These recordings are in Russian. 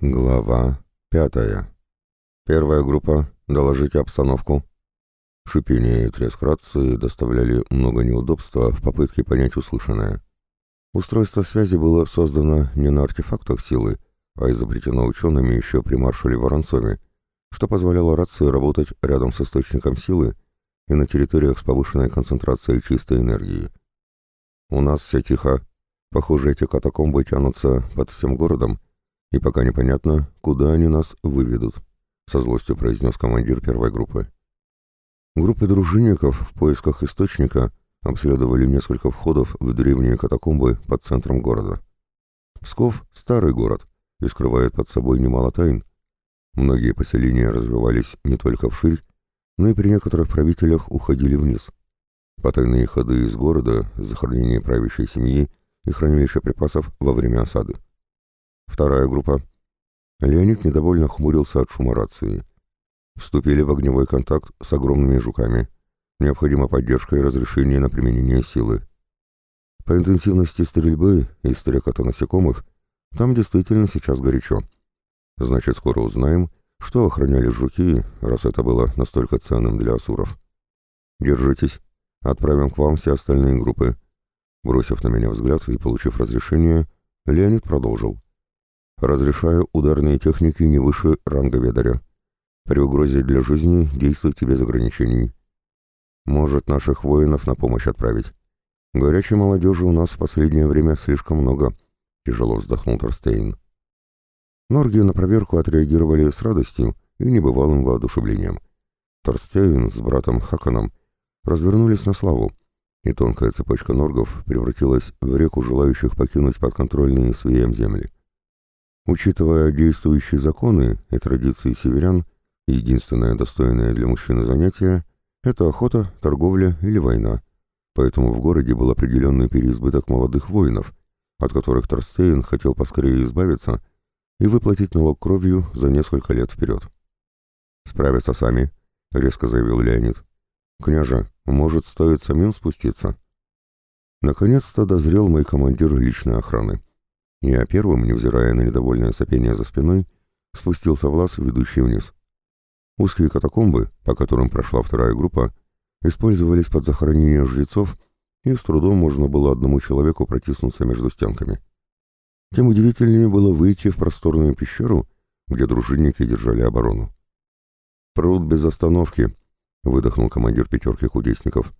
Глава пятая. Первая группа. Доложите обстановку. Шипение и треск рации доставляли много неудобства в попытке понять услышанное. Устройство связи было создано не на артефактах силы, а изобретено учеными еще при маршале Воронцове, что позволяло рации работать рядом с источником силы и на территориях с повышенной концентрацией чистой энергии. У нас все тихо. Похоже, эти катакомбы тянутся под всем городом, и пока непонятно, куда они нас выведут», — со злостью произнес командир первой группы. Группы дружинников в поисках источника обследовали несколько входов в древние катакомбы под центром города. Псков — старый город и скрывает под собой немало тайн. Многие поселения развивались не только вширь, но и при некоторых правителях уходили вниз. Потайные ходы из города, захоронение правящей семьи и хранилище припасов во время осады. Вторая группа. Леонид недовольно хмурился от шума рации. Вступили в огневой контакт с огромными жуками. Необходима поддержка и разрешение на применение силы. По интенсивности стрельбы и стрекота насекомых там действительно сейчас горячо. Значит, скоро узнаем, что охраняли жуки, раз это было настолько ценным для асуров. Держитесь. Отправим к вам все остальные группы. Бросив на меня взгляд и получив разрешение, Леонид продолжил. Разрешаю ударные техники не выше ранга ведаря. При угрозе для жизни действуйте без ограничений. Может, наших воинов на помощь отправить. Горячей молодежи у нас в последнее время слишком много, тяжело вздохнул Торстейн. Норги на проверку отреагировали с радостью и небывалым воодушевлением. Торстейн с братом Хаканом развернулись на славу, и тонкая цепочка норгов превратилась в реку желающих покинуть подконтрольные своим земли. Учитывая действующие законы и традиции северян, единственное достойное для мужчины занятие – это охота, торговля или война. Поэтому в городе был определенный переизбыток молодых воинов, от которых Торстейн хотел поскорее избавиться и выплатить налог кровью за несколько лет вперед. «Справятся сами», — резко заявил Леонид. «Княже, может, стоит самим спуститься?» Наконец-то дозрел мой командир личной охраны. Я первым, невзирая на недовольное сопение за спиной, спустился в лаз, ведущий вниз. Узкие катакомбы, по которым прошла вторая группа, использовались под захоронение жрецов, и с трудом можно было одному человеку протиснуться между стенками. Тем удивительнее было выйти в просторную пещеру, где дружинники держали оборону. «Пруд без остановки», — выдохнул командир пятерки кудесников.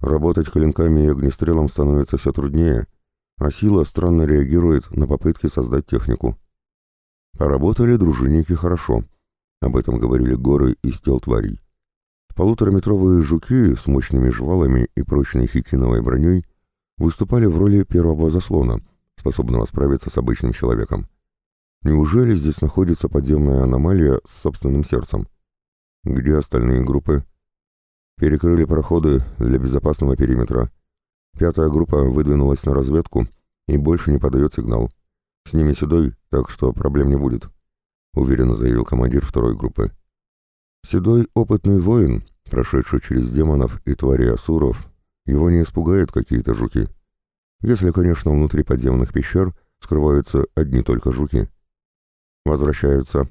«Работать клинками и огнестрелом становится все труднее, а сила странно реагирует на попытки создать технику. Поработали дружинники хорошо. Об этом говорили горы из тел тварей. Полутораметровые жуки с мощными жвалами и прочной хитиновой броней выступали в роли первого заслона, способного справиться с обычным человеком. Неужели здесь находится подземная аномалия с собственным сердцем? Где остальные группы? Перекрыли проходы для безопасного периметра. Пятая группа выдвинулась на разведку и больше не подает сигнал. С ними Седой, так что проблем не будет», — уверенно заявил командир второй группы. Седой — опытный воин, прошедший через демонов и твари асуров, его не испугают какие-то жуки. Если, конечно, внутри подземных пещер скрываются одни только жуки. Возвращаются.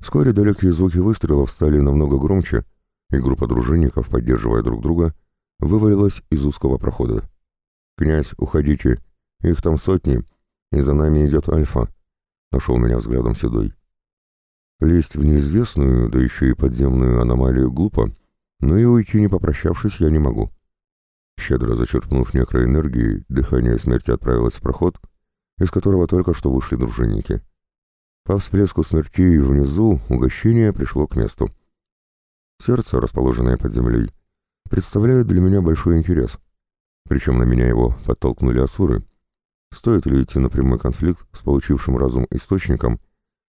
Вскоре далекие звуки выстрелов стали намного громче, и группа дружинников, поддерживая друг друга, вывалилась из узкого прохода. «Князь, уходите! Их там сотни, и за нами идет Альфа!» — нашел меня взглядом Седой. Лезть в неизвестную, да еще и подземную аномалию глупо, но и уйти не попрощавшись я не могу. Щедро зачерпнув некроэнергии, дыхание смерти отправилось в проход, из которого только что вышли дружинники. По всплеску смерти внизу угощение пришло к месту. Сердце, расположенное под землей, представляют для меня большой интерес. Причем на меня его подтолкнули асуры. Стоит ли идти на прямой конфликт с получившим разум источником,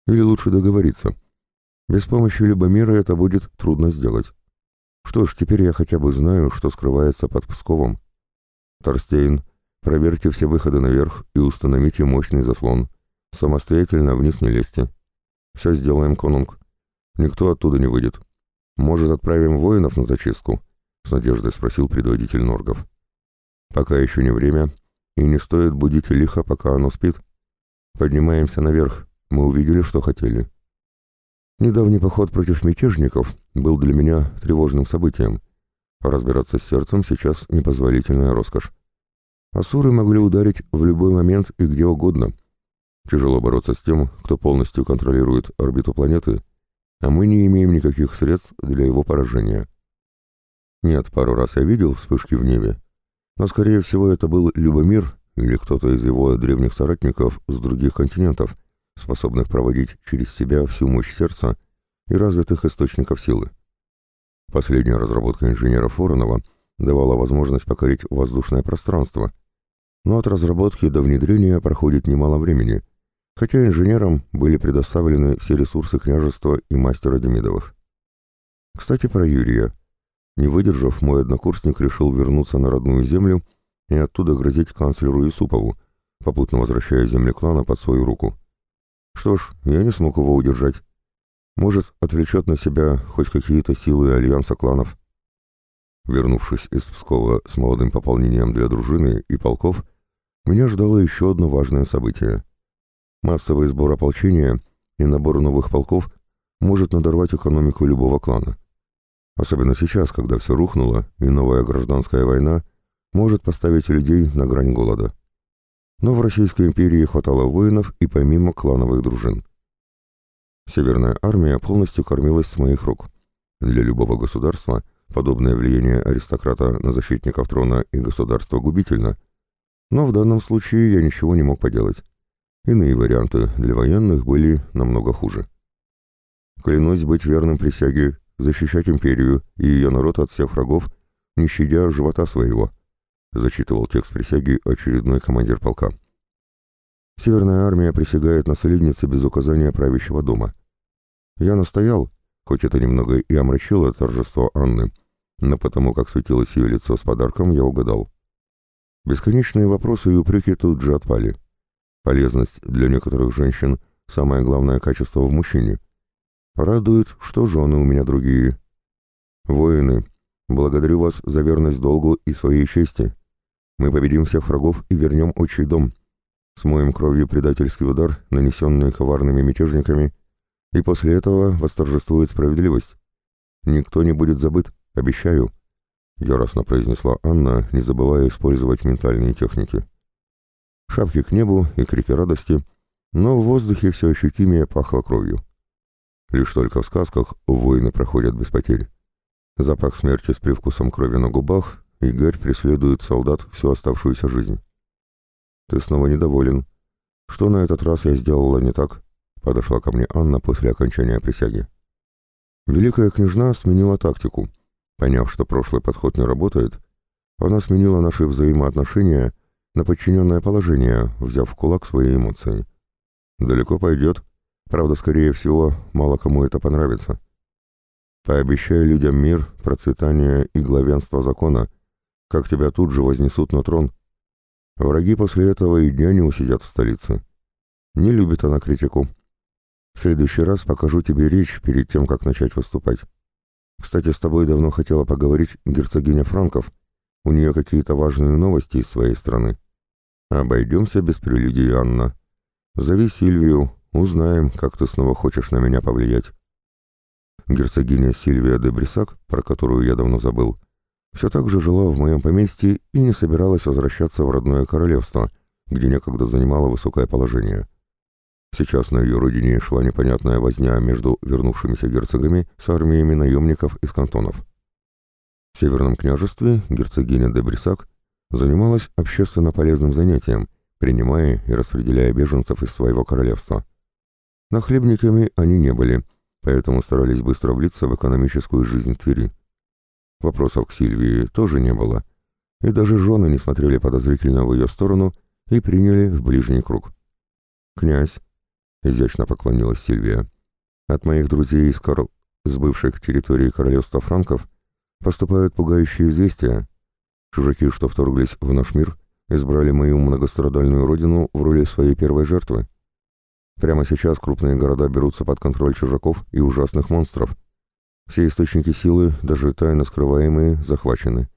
или лучше договориться? Без помощи Любомира это будет трудно сделать. Что ж, теперь я хотя бы знаю, что скрывается под Псковом. Торстейн, проверьте все выходы наверх и установите мощный заслон. Самостоятельно вниз не лезьте. Все сделаем, конунг. Никто оттуда не выйдет. Может, отправим воинов на зачистку? — с надеждой спросил предводитель Норгов. «Пока еще не время, и не стоит будить лихо, пока оно спит. Поднимаемся наверх, мы увидели, что хотели. Недавний поход против мятежников был для меня тревожным событием. Разбираться с сердцем сейчас непозволительная роскошь. Асуры могли ударить в любой момент и где угодно. Тяжело бороться с тем, кто полностью контролирует орбиту планеты, а мы не имеем никаких средств для его поражения. Нет, пару раз я видел вспышки в небе, но, скорее всего, это был Любомир или кто-то из его древних соратников с других континентов, способных проводить через себя всю мощь сердца и развитых источников силы. Последняя разработка инженера Воронова давала возможность покорить воздушное пространство, но от разработки до внедрения проходит немало времени, хотя инженерам были предоставлены все ресурсы княжества и мастера Демидовых. Кстати, про Юрия. Не выдержав, мой однокурсник решил вернуться на родную землю и оттуда грозить канцлеру Юсупову, попутно возвращая земли клана под свою руку. Что ж, я не смог его удержать. Может, отвлечет на себя хоть какие-то силы альянса кланов. Вернувшись из Пскова с молодым пополнением для дружины и полков, меня ждало еще одно важное событие. Массовый сбор ополчения и набор новых полков может надорвать экономику любого клана. Особенно сейчас, когда все рухнуло, и новая гражданская война может поставить людей на грань голода. Но в Российской империи хватало воинов и помимо клановых дружин. Северная армия полностью кормилась с моих рук. Для любого государства подобное влияние аристократа на защитников трона и государства губительно, но в данном случае я ничего не мог поделать. Иные варианты для военных были намного хуже. Клянусь быть верным присяге, защищать империю и ее народ от всех врагов, не щадя живота своего, зачитывал текст присяги очередной командир полка. Северная армия присягает наследнице без указания правящего дома. Я настоял, хоть это немного и омрачило торжество Анны, но потому как светилось ее лицо с подарком, я угадал. Бесконечные вопросы и упреки тут же отпали. Полезность для некоторых женщин – самое главное качество в мужчине. Радует, что жены у меня другие. Воины, благодарю вас за верность долгу и своей чести. Мы победим всех врагов и вернем отчий дом. Смоем кровью предательский удар, нанесенный коварными мятежниками, и после этого восторжествует справедливость. Никто не будет забыт, обещаю. — яростно произнесла Анна, не забывая использовать ментальные техники. Шапки к небу и крики радости, но в воздухе все ощутимее пахло кровью. Лишь только в сказках войны проходят без потерь. Запах смерти с привкусом крови на губах, и гарь преследует солдат всю оставшуюся жизнь. «Ты снова недоволен. Что на этот раз я сделала не так?» — подошла ко мне Анна после окончания присяги. Великая княжна сменила тактику — Поняв, что прошлый подход не работает, она сменила наши взаимоотношения на подчиненное положение, взяв в кулак свои эмоции. Далеко пойдет, правда, скорее всего, мало кому это понравится. Пообещай людям мир, процветание и главенство закона, как тебя тут же вознесут на трон. Враги после этого и дня не усидят в столице. Не любит она критику. В следующий раз покажу тебе речь перед тем, как начать выступать. Кстати, с тобой давно хотела поговорить герцогиня Франков. У нее какие-то важные новости из своей страны. Обойдемся без прелюдий, Анна. Зови Сильвию, узнаем, как ты снова хочешь на меня повлиять. Герцогиня Сильвия де Брисак, про которую я давно забыл, все так же жила в моем поместье и не собиралась возвращаться в родное королевство, где некогда занимала высокое положение. Сейчас на ее родине шла непонятная возня между вернувшимися герцогами с армиями наемников из кантонов. В Северном княжестве герцогиня де Брисак занималась общественно полезным занятием, принимая и распределяя беженцев из своего королевства. Нахлебниками они не были, поэтому старались быстро влиться в экономическую жизнь Твери. Вопросов к Сильвии тоже не было, и даже жены не смотрели подозрительно в ее сторону и приняли в ближний круг. «Князь, — изящно поклонилась Сильвия. «От моих друзей из Карл, с бывших территорий королевства франков, поступают пугающие известия. Чужаки, что вторглись в наш мир, избрали мою многострадальную родину в роли своей первой жертвы. Прямо сейчас крупные города берутся под контроль чужаков и ужасных монстров. Все источники силы, даже тайно скрываемые, захвачены.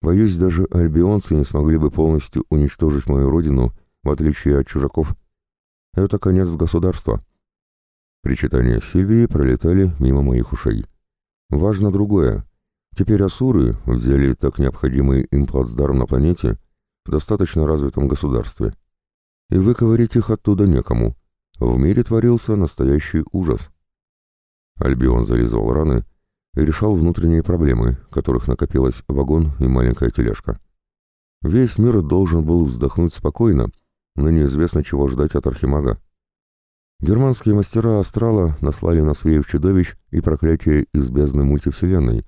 Боюсь, даже альбионцы не смогли бы полностью уничтожить мою родину, в отличие от чужаков, Это конец государства. Причитания Сильвии пролетали мимо моих ушей. Важно другое. Теперь асуры взяли так необходимый им плацдарм на планете в достаточно развитом государстве. И выковырить их оттуда некому. В мире творился настоящий ужас. Альбион зализывал раны и решал внутренние проблемы, которых накопилось вагон и маленькая тележка. Весь мир должен был вздохнуть спокойно, но неизвестно, чего ждать от архимага. Германские мастера астрала наслали на своих чудовищ и проклятие из бездны мультивселенной,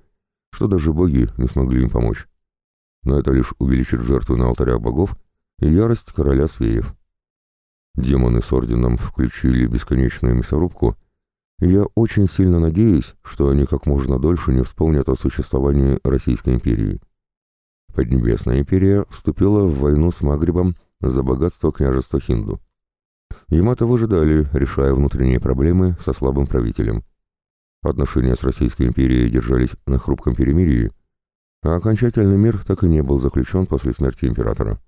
что даже боги не смогли им помочь. Но это лишь увеличит жертвы на алтарях богов и ярость короля Свеев. Демоны с орденом включили бесконечную мясорубку, я очень сильно надеюсь, что они как можно дольше не вспомнят о существовании Российской империи. Поднебесная империя вступила в войну с Магрибом за богатство княжества Хинду. Ямато выжидали, решая внутренние проблемы со слабым правителем. Отношения с Российской империей держались на хрупком перемирии, а окончательный мир так и не был заключен после смерти императора.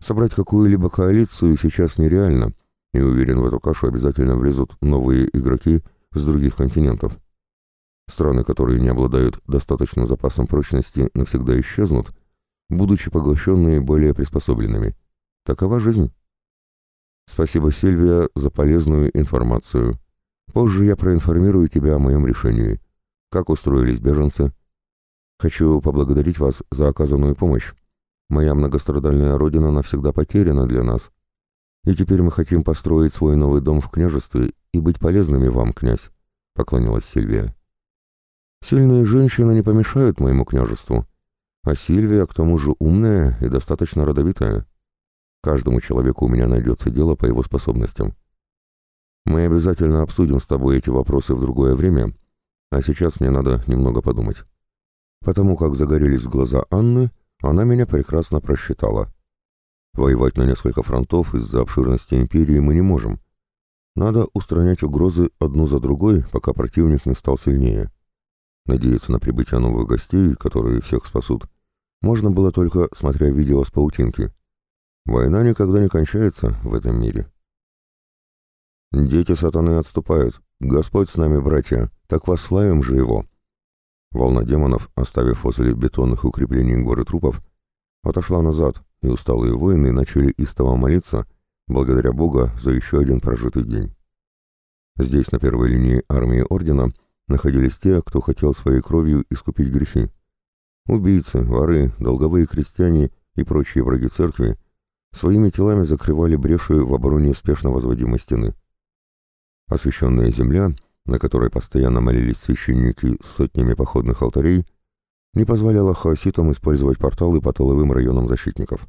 Собрать какую-либо коалицию сейчас нереально, и уверен, в эту кашу обязательно влезут новые игроки с других континентов. Страны, которые не обладают достаточным запасом прочности, навсегда исчезнут, будучи поглощенные более приспособленными. Такова жизнь. Спасибо, Сильвия, за полезную информацию. Позже я проинформирую тебя о моем решении. Как устроились беженцы? Хочу поблагодарить вас за оказанную помощь. Моя многострадальная родина навсегда потеряна для нас. И теперь мы хотим построить свой новый дом в княжестве и быть полезными вам, князь», — поклонилась Сильвия. «Сильные женщины не помешают моему княжеству, а Сильвия, к тому же, умная и достаточно родовитая. Каждому человеку у меня найдется дело по его способностям. Мы обязательно обсудим с тобой эти вопросы в другое время, а сейчас мне надо немного подумать. Потому как загорелись глаза Анны, она меня прекрасно просчитала. Воевать на несколько фронтов из-за обширности империи мы не можем. Надо устранять угрозы одну за другой, пока противник не стал сильнее. Надеяться на прибытие новых гостей, которые всех спасут, можно было только смотря видео с паутинки. Война никогда не кончается в этом мире. Дети сатаны отступают. Господь с нами, братья, так восславим же его. Волна демонов, оставив возле бетонных укреплений горы трупов, отошла назад, и усталые воины начали истово молиться, благодаря Бога за еще один прожитый день. Здесь, на первой линии армии Ордена, находились те, кто хотел своей кровью искупить грехи. Убийцы, воры, долговые крестьяне и прочие враги церкви своими телами закрывали бреши в обороне спешно возводимой стены. Освященная земля, на которой постоянно молились священники сотнями походных алтарей, не позволяла хаоситам использовать порталы по тыловым районам защитников.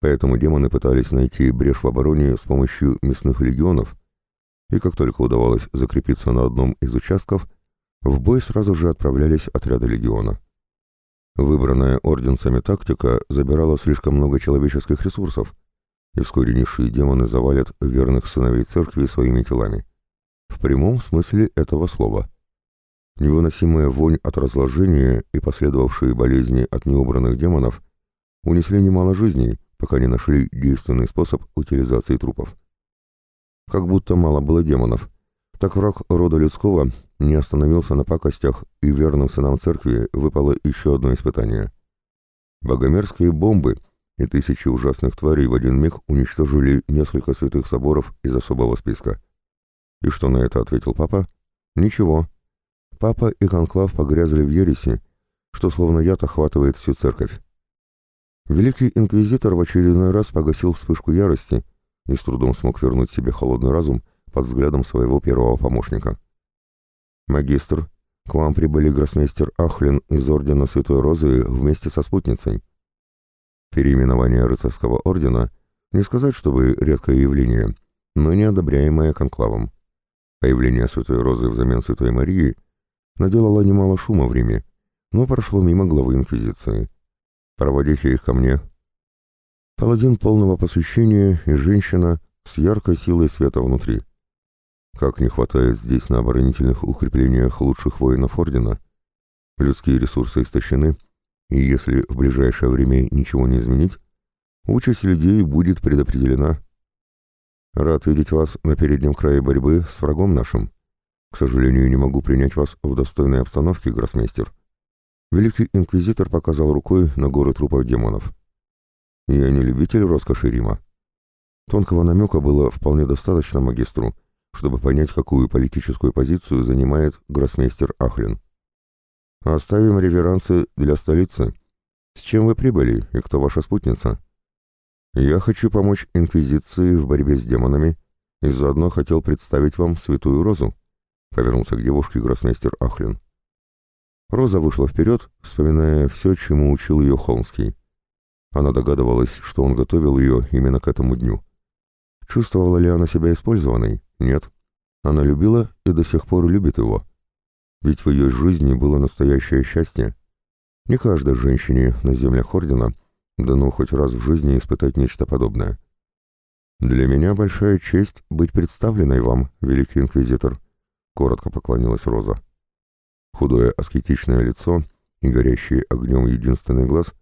Поэтому демоны пытались найти брешь в обороне с помощью мясных легионов, и как только удавалось закрепиться на одном из участков, в бой сразу же отправлялись отряды легиона. Выбранная орденцами тактика забирала слишком много человеческих ресурсов, и вскоре низшие демоны завалят верных сыновей церкви своими телами. В прямом смысле этого слова. Невыносимая вонь от разложения и последовавшие болезни от неубранных демонов унесли немало жизней, пока не нашли действенный способ утилизации трупов. Как будто мало было демонов, так враг рода людского не остановился на пакостях, и верным сынам церкви выпало еще одно испытание. Богомерзкие бомбы и тысячи ужасных тварей в один миг уничтожили несколько святых соборов из особого списка. И что на это ответил папа? Ничего. Папа и конклав погрязли в ереси, что словно яд охватывает всю церковь. Великий инквизитор в очередной раз погасил вспышку ярости и с трудом смог вернуть себе холодный разум под взглядом своего первого помощника. «Магистр, к вам прибыли гроссмейстер Ахлин из Ордена Святой Розы вместе со спутницей». Переименование рыцарского ордена не сказать, чтобы редкое явление, но неодобряемое конклавом. Появление Святой Розы взамен Святой Марии наделало немало шума в Риме, но прошло мимо главы Инквизиции. «Проводите их ко мне». Паладин полного посвящения и женщина с яркой силой света внутри. Как не хватает здесь на оборонительных укреплениях лучших воинов Ордена. Людские ресурсы истощены, и если в ближайшее время ничего не изменить, участь людей будет предопределена. Рад видеть вас на переднем крае борьбы с врагом нашим. К сожалению, не могу принять вас в достойной обстановке, гроссмейстер. Великий инквизитор показал рукой на горы трупов демонов. Я не любитель роскоши Рима. Тонкого намека было вполне достаточно магистру, чтобы понять, какую политическую позицию занимает гроссмейстер Ахлин. «Оставим реверансы для столицы. С чем вы прибыли и кто ваша спутница?» «Я хочу помочь Инквизиции в борьбе с демонами и заодно хотел представить вам Святую Розу», — повернулся к девушке гроссмейстер Ахлин. Роза вышла вперед, вспоминая все, чему учил ее Холмский. Она догадывалась, что он готовил ее именно к этому дню. Чувствовала ли она себя использованной? Нет. Она любила и до сих пор любит его. Ведь в ее жизни было настоящее счастье. Не каждой женщине на землях Ордена дано хоть раз в жизни испытать нечто подобное. «Для меня большая честь быть представленной вам, Великий Инквизитор», — коротко поклонилась Роза. Худое аскетичное лицо и горящий огнем единственный глаз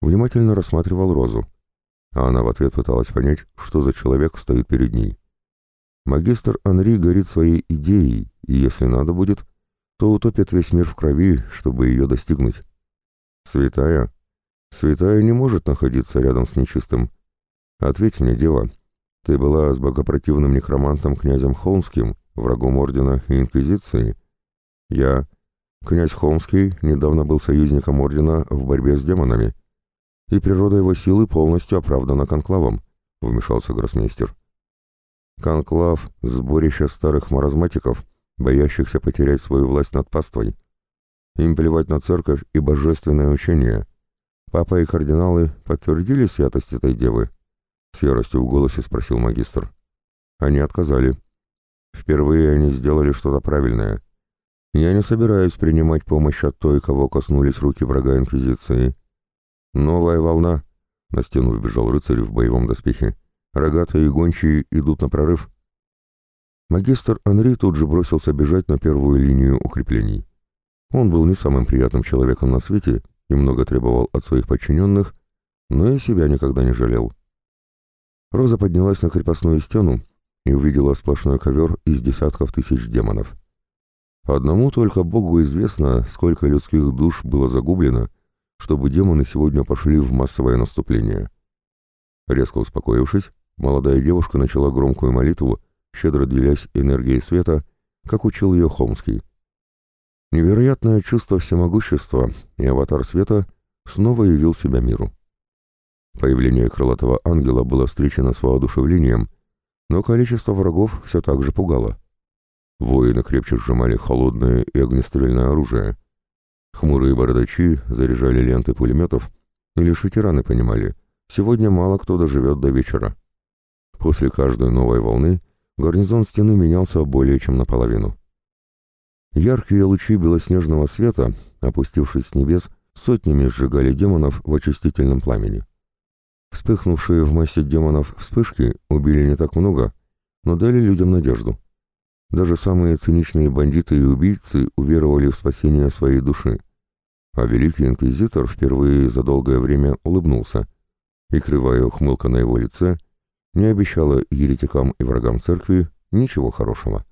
внимательно рассматривал Розу, а она в ответ пыталась понять, что за человек стоит перед ней. Магистр Анри горит своей идеей, и если надо будет, то утопит весь мир в крови, чтобы ее достигнуть. Святая? Святая не может находиться рядом с нечистым. Ответь мне, дева, ты была с богопротивным некромантом князем Холмским, врагом Ордена и Инквизиции? Я, князь Холмский, недавно был союзником Ордена в борьбе с демонами и природа его силы полностью оправдана конклавом», — вмешался гроссмейстер. «Конклав — сборище старых маразматиков, боящихся потерять свою власть над паствой. Им плевать на церковь и божественное учение. Папа и кардиналы подтвердили святость этой девы?» — с яростью в голосе спросил магистр. Они отказали. Впервые они сделали что-то правильное. Я не собираюсь принимать помощь от той, кого коснулись руки врага Инквизиции. «Новая волна!» На стену вбежал рыцарь в боевом доспехе. «Рогатые и гончие идут на прорыв!» Магистр Анри тут же бросился бежать на первую линию укреплений. Он был не самым приятным человеком на свете и много требовал от своих подчиненных, но и себя никогда не жалел. Роза поднялась на крепостную стену и увидела сплошной ковер из десятков тысяч демонов. Одному только Богу известно, сколько людских душ было загублено, чтобы демоны сегодня пошли в массовое наступление. Резко успокоившись, молодая девушка начала громкую молитву, щедро делясь энергией света, как учил ее Холмский. Невероятное чувство всемогущества и аватар света снова явил себя миру. Появление крылатого ангела было встречено с воодушевлением, но количество врагов все так же пугало. Воины крепче сжимали холодное и огнестрельное оружие. Хмурые бородачи заряжали ленты пулеметов, и лишь ветераны понимали, сегодня мало кто доживет до вечера. После каждой новой волны гарнизон стены менялся более чем наполовину. Яркие лучи белоснежного света, опустившись с небес, сотнями сжигали демонов в очистительном пламени. Вспыхнувшие в массе демонов вспышки убили не так много, но дали людям надежду. Даже самые циничные бандиты и убийцы уверовали в спасение своей души. А великий инквизитор впервые за долгое время улыбнулся, и кривая ухмылка на его лице не обещала еретикам и врагам церкви ничего хорошего.